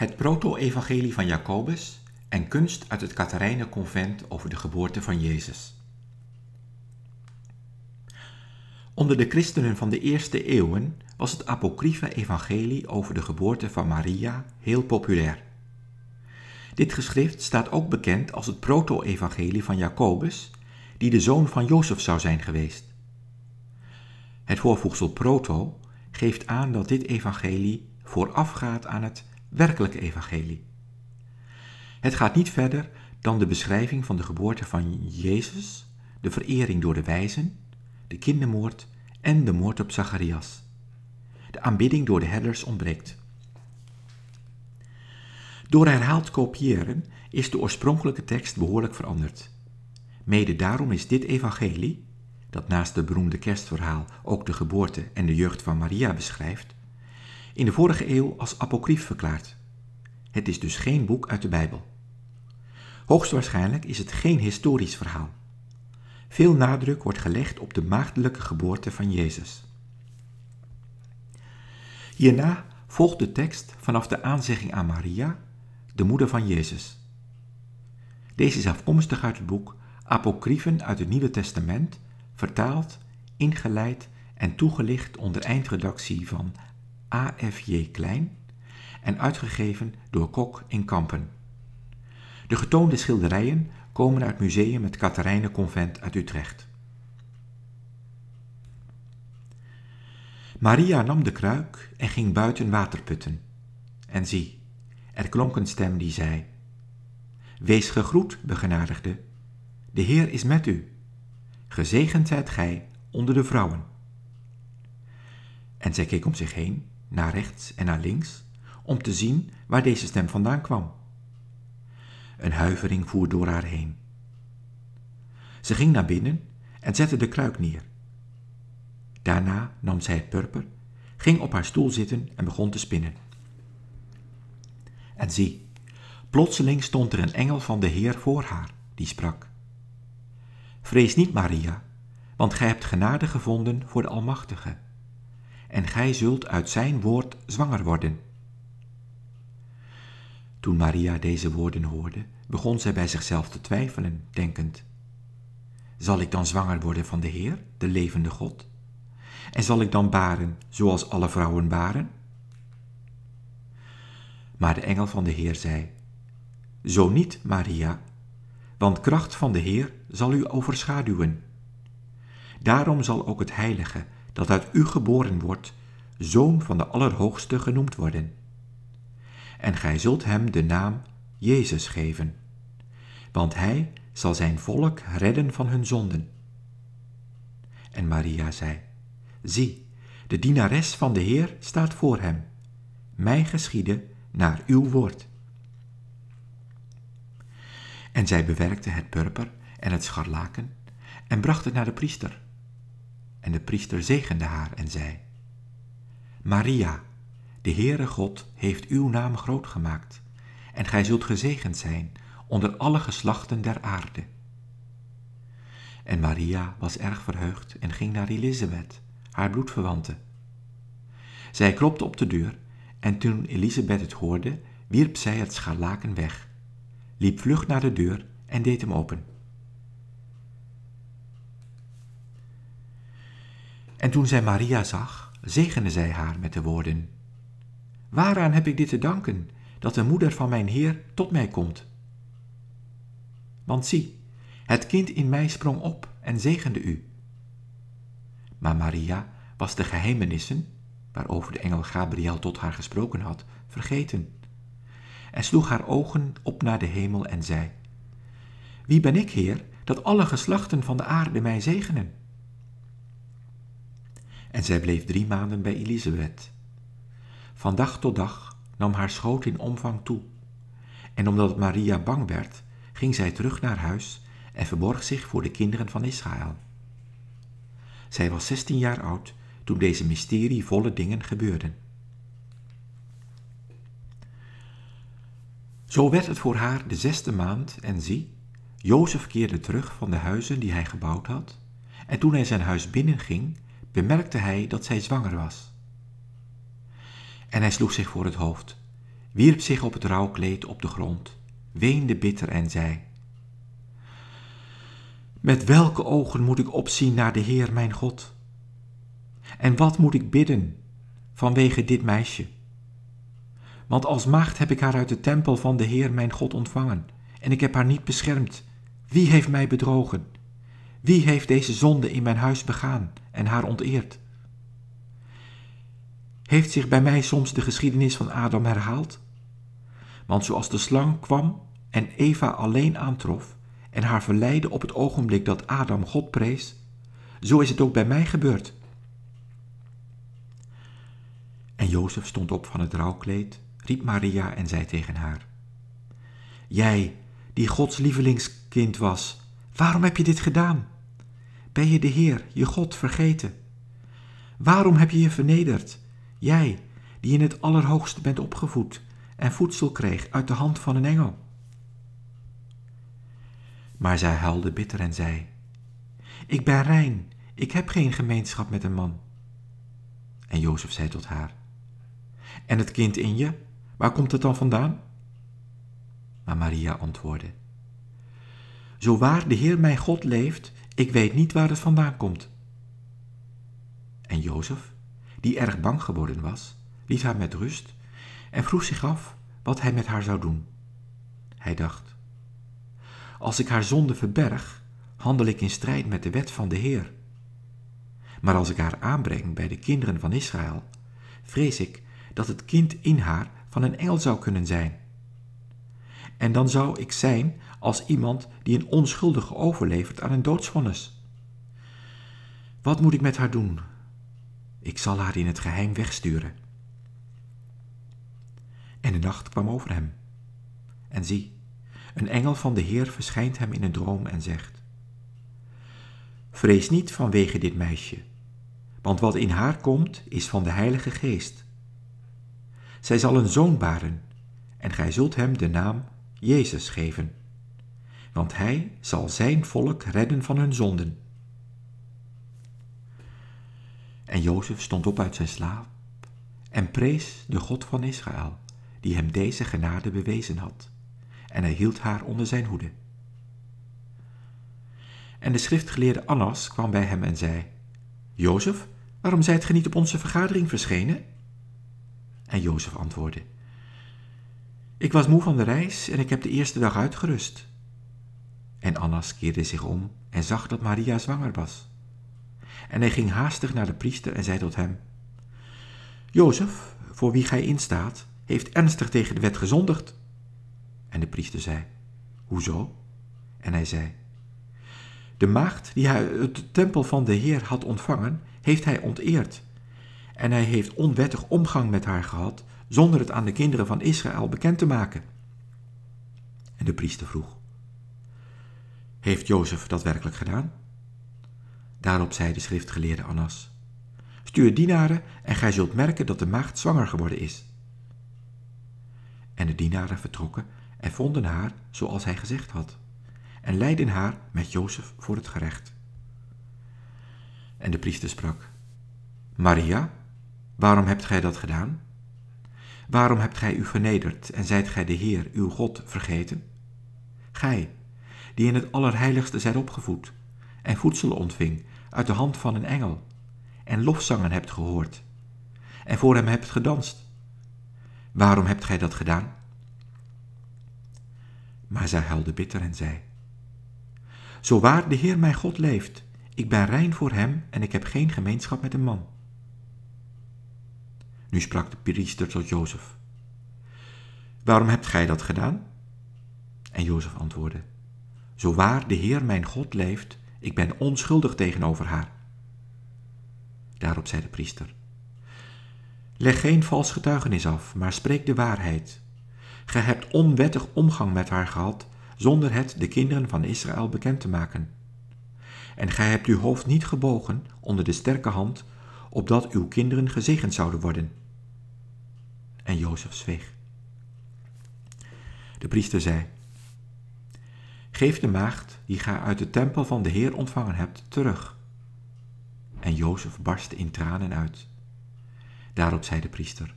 Het proto-evangelie van Jacobus en kunst uit het Katharijnenconvent over de geboorte van Jezus. Onder de christenen van de eerste eeuwen was het apocryfe evangelie over de geboorte van Maria heel populair. Dit geschrift staat ook bekend als het proto-evangelie van Jacobus, die de zoon van Jozef zou zijn geweest. Het voorvoegsel proto geeft aan dat dit evangelie voorafgaat aan het werkelijke evangelie. Het gaat niet verder dan de beschrijving van de geboorte van Jezus, de verering door de wijzen, de kindermoord en de moord op Zacharias. De aanbidding door de herders ontbreekt. Door herhaald kopiëren is de oorspronkelijke tekst behoorlijk veranderd. Mede daarom is dit evangelie, dat naast het beroemde kerstverhaal ook de geboorte en de jeugd van Maria beschrijft, in de vorige eeuw als apocryf verklaard. Het is dus geen boek uit de Bijbel. Hoogstwaarschijnlijk is het geen historisch verhaal. Veel nadruk wordt gelegd op de maagdelijke geboorte van Jezus. Hierna volgt de tekst vanaf de aanzegging aan Maria, de moeder van Jezus. Deze is afkomstig uit het boek Apocryphen uit het Nieuwe Testament, vertaald, ingeleid en toegelicht onder eindredactie van A.F.J. Klein en uitgegeven door Kok in Kampen. De getoonde schilderijen komen uit Museum het Katharijnenconvent uit Utrecht. Maria nam de kruik en ging buiten water putten. En zie, er klonk een stem die zei: Wees gegroet, begenadigde, de Heer is met u. Gezegend zijt gij onder de vrouwen. En zij keek om zich heen, naar rechts en naar links, om te zien waar deze stem vandaan kwam. Een huivering voer door haar heen. Ze ging naar binnen en zette de kruik neer. Daarna nam zij het purper, ging op haar stoel zitten en begon te spinnen. En zie, plotseling stond er een engel van de Heer voor haar, die sprak. Vrees niet, Maria, want gij hebt genade gevonden voor de Almachtige, en gij zult uit zijn woord zwanger worden. Toen Maria deze woorden hoorde, begon zij bij zichzelf te twijfelen, denkend: Zal ik dan zwanger worden van de Heer, de levende God? En zal ik dan baren zoals alle vrouwen baren? Maar de engel van de Heer zei: Zo niet, Maria, want kracht van de Heer zal u overschaduwen. Daarom zal ook het heilige dat uit u geboren wordt, zoon van de Allerhoogste genoemd worden en gij zult hem de naam Jezus geven, want hij zal zijn volk redden van hun zonden. En Maria zei, zie, de dienares van de Heer staat voor hem, mij geschiede naar uw woord. En zij bewerkte het purper en het scharlaken en bracht het naar de priester. En de priester zegende haar en zei, Maria, de Heere God heeft uw naam groot gemaakt, en gij zult gezegend zijn onder alle geslachten der aarde. En Maria was erg verheugd en ging naar Elisabeth, haar bloedverwante. Zij klopte op de deur, en toen Elisabeth het hoorde, wierp zij het scharlaken weg, liep vlug naar de deur en deed hem open. En toen zij Maria zag, zegende zij haar met de woorden: Waaraan heb ik dit te danken, dat de moeder van mijn Heer tot mij komt? Want zie, het kind in mij sprong op en zegende u. Maar Maria was de geheimenissen, waarover de engel Gabriel tot haar gesproken had, vergeten, en sloeg haar ogen op naar de hemel en zei, Wie ben ik, Heer, dat alle geslachten van de aarde mij zegenen? En zij bleef drie maanden bij Elisabeth van dag tot dag nam haar schoot in omvang toe. En omdat Maria bang werd, ging zij terug naar huis en verborg zich voor de kinderen van Israël. Zij was zestien jaar oud toen deze mysterievolle dingen gebeurden. Zo werd het voor haar de zesde maand en zie, Jozef keerde terug van de huizen die hij gebouwd had, en toen hij zijn huis binnenging, bemerkte hij dat zij zwanger was. En hij sloeg zich voor het hoofd. wierp zich op het rouwkleed op de grond, weende bitter en zei: Met welke ogen moet ik opzien naar de Heer mijn God? En wat moet ik bidden vanwege dit meisje? Want als maagd heb ik haar uit de tempel van de Heer mijn God ontvangen, en ik heb haar niet beschermd. Wie heeft mij bedrogen? Wie heeft deze zonde in mijn huis begaan en haar onteerd? Heeft zich bij mij soms de geschiedenis van Adam herhaald? Want zoals de slang kwam en Eva alleen aantrof en haar verleidde op het ogenblik dat Adam God prees, zo is het ook bij mij gebeurd. En Jozef stond op van het rouwkleed, riep Maria en zei tegen haar: Jij, die Gods lievelingskind was, waarom heb je dit gedaan? Ben je de Heer, je God, vergeten? Waarom heb je je vernederd, jij, die in het Allerhoogste bent opgevoed en voedsel kreeg uit de hand van een engel? Maar zij huilde bitter en zei: Ik ben rein, ik heb geen gemeenschap met een man. En Jozef zei tot haar: En het kind in je, waar komt het dan vandaan? Maar Maria antwoordde: Zo waar de Heer mijn God leeft, ik weet niet waar het vandaan komt. En Jozef, die erg bang geworden was, liet haar met rust en vroeg zich af wat hij met haar zou doen. Hij dacht: Als ik haar zonde verberg, handel ik in strijd met de wet van de Heer. Maar als ik haar aanbreng bij de kinderen van Israël, vrees ik dat het kind in haar van een engel zou kunnen zijn. En dan zou ik zijn als iemand die een onschuldige overlevert aan een doodsvonnis. Wat moet ik met haar doen? Ik zal haar in het geheim wegsturen. En de nacht kwam over hem. En zie, een engel van de Heer verschijnt hem in een droom en zegt: Vrees niet vanwege dit meisje, want wat in haar komt is van de Heilige Geest. Zij zal een zoon baren, en gij zult hem de naam Jezus geven, want hij zal zijn volk redden van hun zonden. En Jozef stond op uit zijn slaap en prees de God van Israël, die hem deze genade bewezen had, en hij hield haar onder zijn hoede. En de schriftgeleerde Annas kwam bij hem en zei, Jozef, waarom zijt ge niet op onze vergadering verschenen? En Jozef antwoordde, Ik was moe van de reis en ik heb de eerste dag uitgerust. En Annas keerde zich om en zag dat Maria zwanger was. En hij ging haastig naar de priester en zei tot hem, Jozef, voor wie gij instaat, heeft ernstig tegen de wet gezondigd. En de priester zei, Hoezo? En hij zei, De maagd die hij uit de tempel van de Heer had ontvangen, heeft hij onteerd en hij heeft onwettig omgang met haar gehad, zonder het aan de kinderen van Israël bekend te maken. En de priester vroeg, heeft Jozef dat werkelijk gedaan? Daarop zei de schriftgeleerde Annas, stuur dienaren en gij zult merken dat de maagd zwanger geworden is. En de dienaren vertrokken en vonden haar zoals hij gezegd had, en leidden haar met Jozef voor het gerecht. En de priester sprak, Maria, Waarom hebt gij dat gedaan? Waarom hebt gij u vernederd en zijt gij de Heer, uw God, vergeten? Gij, die in het Allerheiligste zijt opgevoed en voedsel ontving uit de hand van een engel en lofzangen hebt gehoord en voor hem hebt gedanst. Waarom hebt gij dat gedaan? Maar zij huilde bitter en zei, Zo waar de Heer mijn God leeft, ik ben rein voor hem en ik heb geen gemeenschap met een man. Nu sprak de priester tot Jozef. Waarom hebt gij dat gedaan? En Jozef antwoordde, Zo waar de Heer mijn God leeft, ik ben onschuldig tegenover haar. Daarop zei de priester, Leg geen vals getuigenis af, maar spreek de waarheid. Gij hebt onwettig omgang met haar gehad, zonder het de kinderen van Israël bekend te maken. En gij hebt uw hoofd niet gebogen onder de sterke hand, opdat uw kinderen gezegend zouden worden. En Jozef zweeg. De priester zei, Geef de maagd die gij uit de tempel van de Heer ontvangen hebt terug. En Jozef barstte in tranen uit. Daarop zei de priester,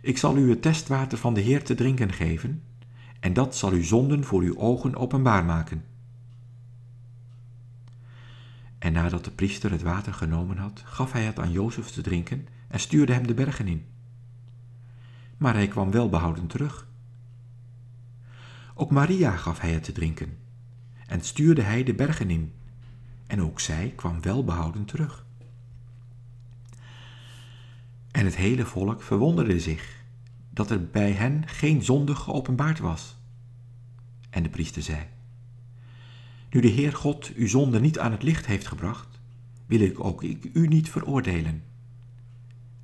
Ik zal u het testwater van de Heer te drinken geven, en dat zal uw zonden voor uw ogen openbaar maken. En nadat de priester het water genomen had, gaf hij het aan Jozef te drinken en stuurde hem de bergen in. Maar hij kwam wel behouden terug. Ook Maria gaf hij het te drinken en stuurde hij de bergen in, en ook zij kwam wel behouden terug. En het hele volk verwonderde zich dat er bij hen geen zonde geopenbaard was. En de priester zei, Nu de Heer God uw zonde niet aan het licht heeft gebracht, wil ik ook u niet veroordelen.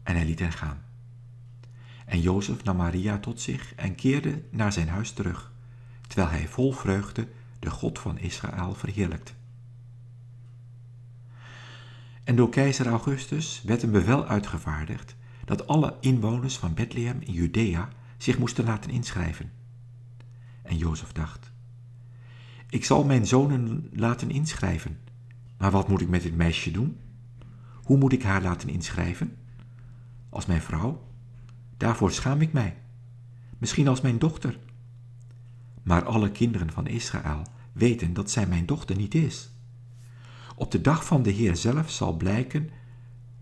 En hij liet hen gaan. En Jozef nam Maria tot zich en keerde naar zijn huis terug, terwijl hij vol vreugde de God van Israël verheerlijkte. En door keizer Augustus werd een bevel uitgevaardigd dat alle inwoners van Bethlehem in Judea zich moesten laten inschrijven. En Jozef dacht, ik zal mijn zonen laten inschrijven, maar wat moet ik met dit meisje doen? Hoe moet ik haar laten inschrijven? Als mijn vrouw? Daarvoor schaam ik mij. Misschien als mijn dochter. Maar alle kinderen van Israël weten dat zij mijn dochter niet is. Op de dag van de Heer zelf zal blijken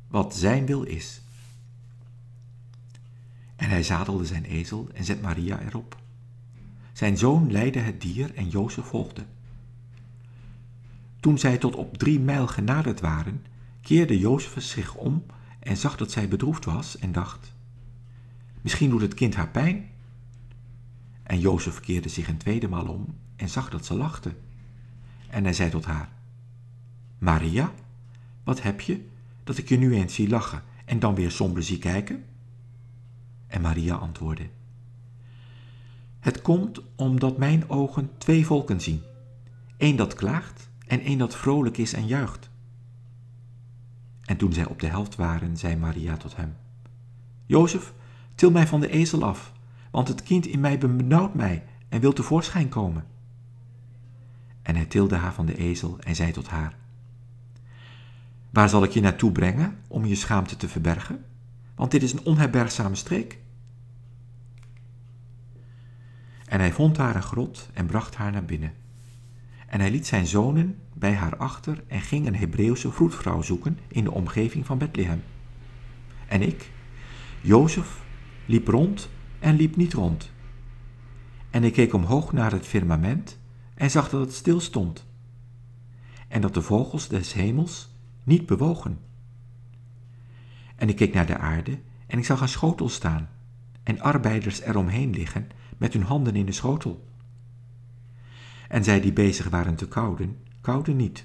wat zijn wil is. En hij zadelde zijn ezel en zet Maria erop. Zijn zoon leidde het dier en Jozef volgde. Toen zij tot op drie mijl genaderd waren, keerde Jozef zich om en zag dat zij bedroefd was en dacht, misschien doet het kind haar pijn. En Jozef keerde zich een tweede maal om en zag dat ze lachte. En hij zei tot haar, Maria, wat heb je, dat ik je nu eens zie lachen en dan weer somber zie kijken? En Maria antwoordde: Het komt omdat mijn ogen twee volken zien: één dat klaagt en één dat vrolijk is en juicht. En toen zij op de helft waren, zei Maria tot hem: Jozef, til mij van de ezel af, want het kind in mij benauwt mij en wil tevoorschijn komen. En hij tilde haar van de ezel en zei tot haar: Waar zal ik je naartoe brengen om je schaamte te verbergen? want dit is een onherbergzame streek. En hij vond haar een grot en bracht haar naar binnen. En hij liet zijn zonen bij haar achter en ging een Hebreeuwse vroedvrouw zoeken in de omgeving van Bethlehem. En ik, Jozef, liep rond en liep niet rond. En ik keek omhoog naar het firmament en zag dat het stil stond. En dat de vogels des hemels niet bewogen. En ik keek naar de aarde en ik zag een schotel staan en arbeiders eromheen liggen met hun handen in de schotel. En zij die bezig waren te kouden, kouden niet.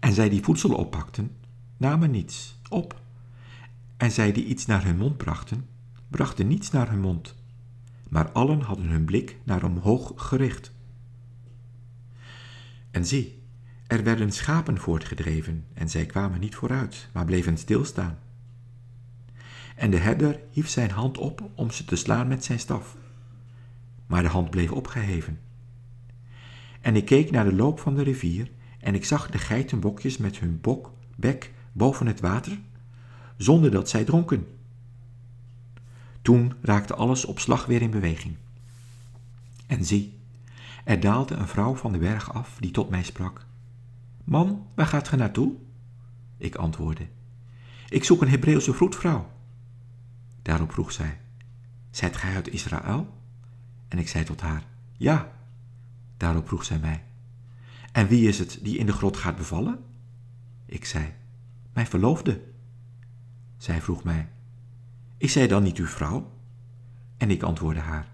En zij die voedsel oppakten, namen niets op. En zij die iets naar hun mond brachten, brachten niets naar hun mond. Maar allen hadden hun blik naar omhoog gericht. En zie, er werden schapen voortgedreven en zij kwamen niet vooruit, maar bleven stilstaan. En de herder hief zijn hand op om ze te slaan met zijn staf. Maar de hand bleef opgeheven. En ik keek naar de loop van de rivier en ik zag de geitenbokjes met hun bok, bek boven het water, zonder dat zij dronken. Toen raakte alles op slag weer in beweging. En zie, er daalde een vrouw van de berg af die tot mij sprak. Man, waar gaat ge naartoe? Ik antwoordde, ik zoek een Hebreeuwse vroedvrouw. Daarop vroeg zij, zijt gij uit Israël? En ik zei tot haar, ja. Daarop vroeg zij mij, en wie is het die in de grot gaat bevallen? Ik zei, mijn verloofde. Zij vroeg mij, is zij dan niet uw vrouw? En ik antwoordde haar,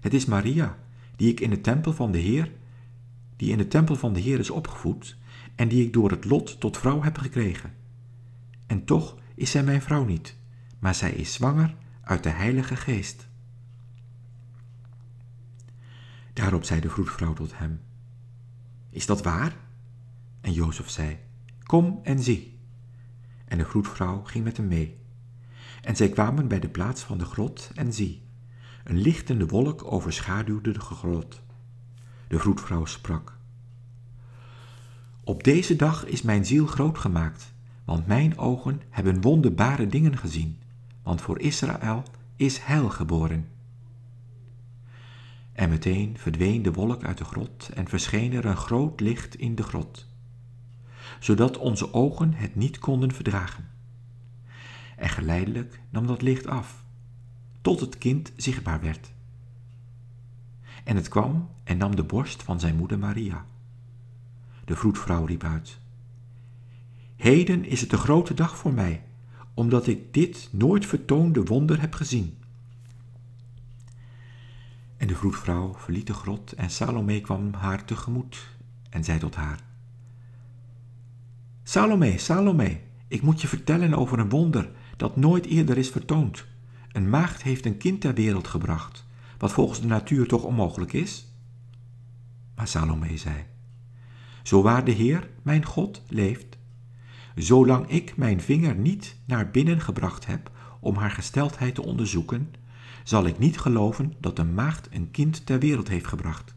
het is Maria, die ik in de tempel van de Heer, die in de tempel van de Heer is opgevoed en die ik door het lot tot vrouw heb gekregen. En toch is zij mijn vrouw niet, maar zij is zwanger uit de Heilige Geest. Daarop zei de vroedvrouw tot hem: Is dat waar? En Jozef zei: Kom en zie. En de vroedvrouw ging met hem mee. En zij kwamen bij de plaats van de grot en zie, een lichtende wolk overschaduwde de grot. De vroedvrouw sprak: op deze dag is mijn ziel groot gemaakt, want mijn ogen hebben wonderbare dingen gezien, want voor Israël is heil geboren. En meteen verdween de wolk uit de grot en verscheen er een groot licht in de grot, zodat onze ogen het niet konden verdragen. En geleidelijk nam dat licht af, tot het kind zichtbaar werd. En het kwam en nam de borst van zijn moeder Maria. De vroedvrouw riep uit: Heden is het een grote dag voor mij, omdat ik dit nooit vertoonde wonder heb gezien. En de vroedvrouw verliet de grot en Salome kwam haar tegemoet en zei tot haar: Salome, Salome, ik moet je vertellen over een wonder dat nooit eerder is vertoond. Een maagd heeft een kind ter wereld gebracht, wat volgens de natuur toch onmogelijk is? Maar Salome zei: Zo waar de Heer, mijn God, leeft, zolang ik mijn vinger niet naar binnen gebracht heb om haar gesteldheid te onderzoeken, zal ik niet geloven dat een maagd een kind ter wereld heeft gebracht.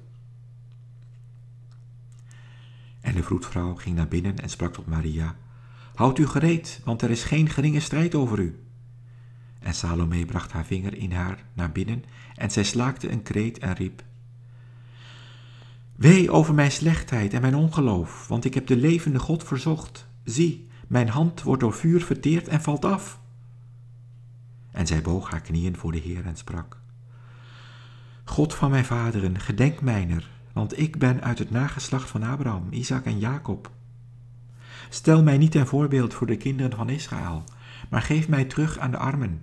En de vroedvrouw ging naar binnen en sprak tot Maria: Houd u gereed, want er is geen geringe strijd over u. En Salome bracht haar vinger in haar naar binnen en zij slaakte een kreet en riep: Wee over mijn slechtheid en mijn ongeloof, want ik heb de levende God verzocht. Zie, mijn hand wordt door vuur verteerd en valt af. En zij boog haar knieën voor de Heer en sprak: God van mijn vaderen, gedenk mijner, want ik ben uit het nageslacht van Abraham, Isaac en Jacob. Stel mij niet ten voorbeeld voor de kinderen van Israël, maar geef mij terug aan de armen.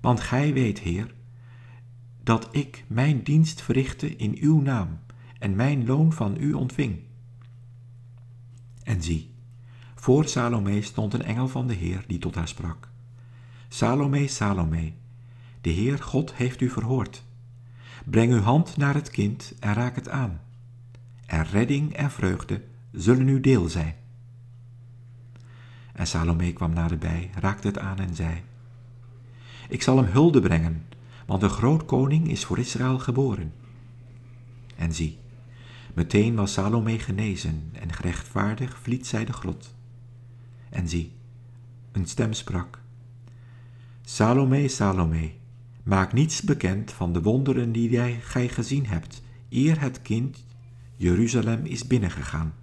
Want gij weet, Heer, dat ik mijn dienst verrichtte in uw naam en mijn loon van u ontving. En zie, voor Salome stond een engel van de Heer die tot haar sprak. Salome, Salome, de Heer God heeft u verhoord. Breng uw hand naar het kind en raak het aan. En redding en vreugde zullen uw deel zijn. En Salome kwam naderbij, raakte het aan en zei: Ik zal hem hulde brengen, want een groot koning is voor Israël geboren. En zie, meteen was Salome genezen en gerechtvaardig vliet zij de grot. En zie, een stem sprak: Salome, Salome, maak niets bekend van de wonderen die gij gezien hebt, eer het kind Jeruzalem is binnengegaan.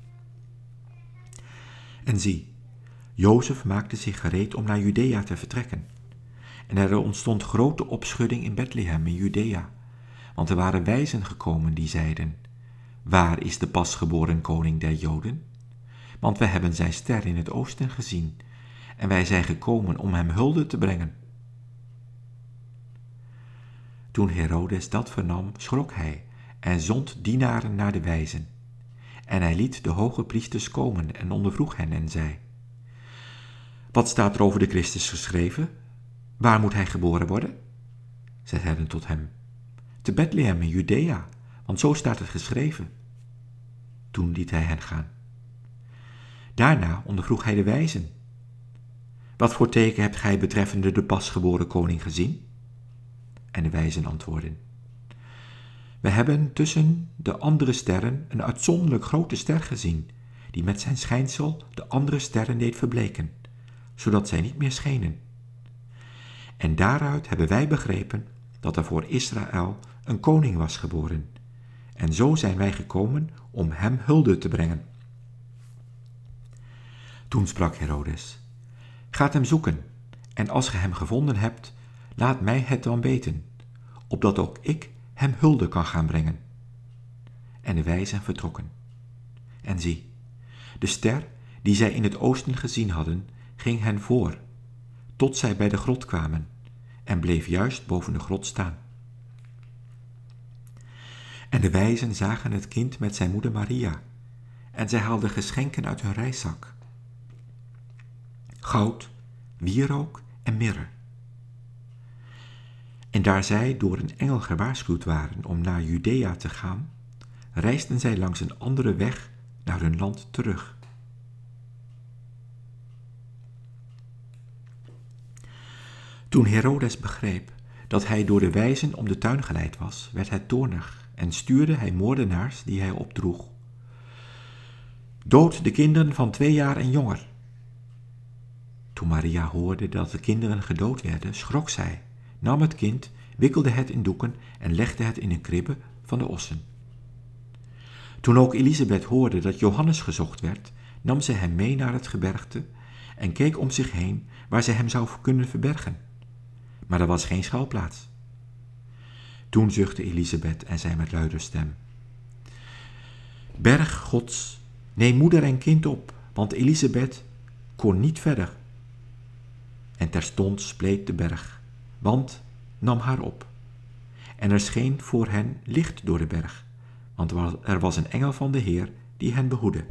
En zie, Jozef maakte zich gereed om naar Judea te vertrekken. En er ontstond grote opschudding in Bethlehem in Judea, want er waren wijzen gekomen die zeiden, Waar is de pasgeboren koning der Joden? Want wij hebben zijn ster in het oosten gezien, en wij zijn gekomen om hem hulde te brengen. Toen Herodes dat vernam, schrok hij en zond dienaren naar de wijzen. En hij liet de hoge priesters komen en ondervroeg hen en zei, Wat staat er over de Christus geschreven? Waar moet hij geboren worden? Zij zeiden tot hem, Te Bethlehem in Judea, want zo staat het geschreven. Toen liet hij hen gaan. Daarna ondervroeg hij de wijzen. Wat voor teken hebt gij betreffende de pasgeboren koning gezien? En de wijzen antwoorden: We hebben tussen de andere sterren een uitzonderlijk grote ster gezien, die met zijn schijnsel de andere sterren deed verbleken, zodat zij niet meer schenen. En daaruit hebben wij begrepen dat er voor Israël een koning was geboren. En zo zijn wij gekomen om hem hulde te brengen. Toen sprak Herodes: Gaat hem zoeken, en als ge hem gevonden hebt, laat mij het dan weten, opdat ook ik hem hulde kan gaan brengen. En de wijzen vertrokken. En zie, de ster die zij in het oosten gezien hadden, ging hen voor, tot zij bij de grot kwamen, en bleef juist boven de grot staan. En de wijzen zagen het kind met zijn moeder Maria, en zij haalden geschenken uit hun reiszak. Goud, wierook en mirre. En daar zij door een engel gewaarschuwd waren om naar Judea te gaan, reisden zij langs een andere weg naar hun land terug. Toen Herodes begreep dat hij door de wijzen om de tuin geleid was, werd hij toornig en stuurde hij moordenaars die hij opdroeg. Dood de kinderen van twee jaar en jonger. Toen Maria hoorde dat de kinderen gedood werden, schrok zij nam het kind, wikkelde het in doeken en legde het in een kribbe van de ossen. Toen ook Elisabeth hoorde dat Johannes gezocht werd, nam ze hem mee naar het gebergte en keek om zich heen waar ze hem zou kunnen verbergen. Maar er was geen schuilplaats. Toen zuchtte Elisabeth en zei met luider stem: Berg Gods, neem moeder en kind op, want Elisabeth kon niet verder. En terstond spleet de berg, want nam haar op. En er scheen voor hen licht door de berg, want er was een engel van de Heer die hen behoedde.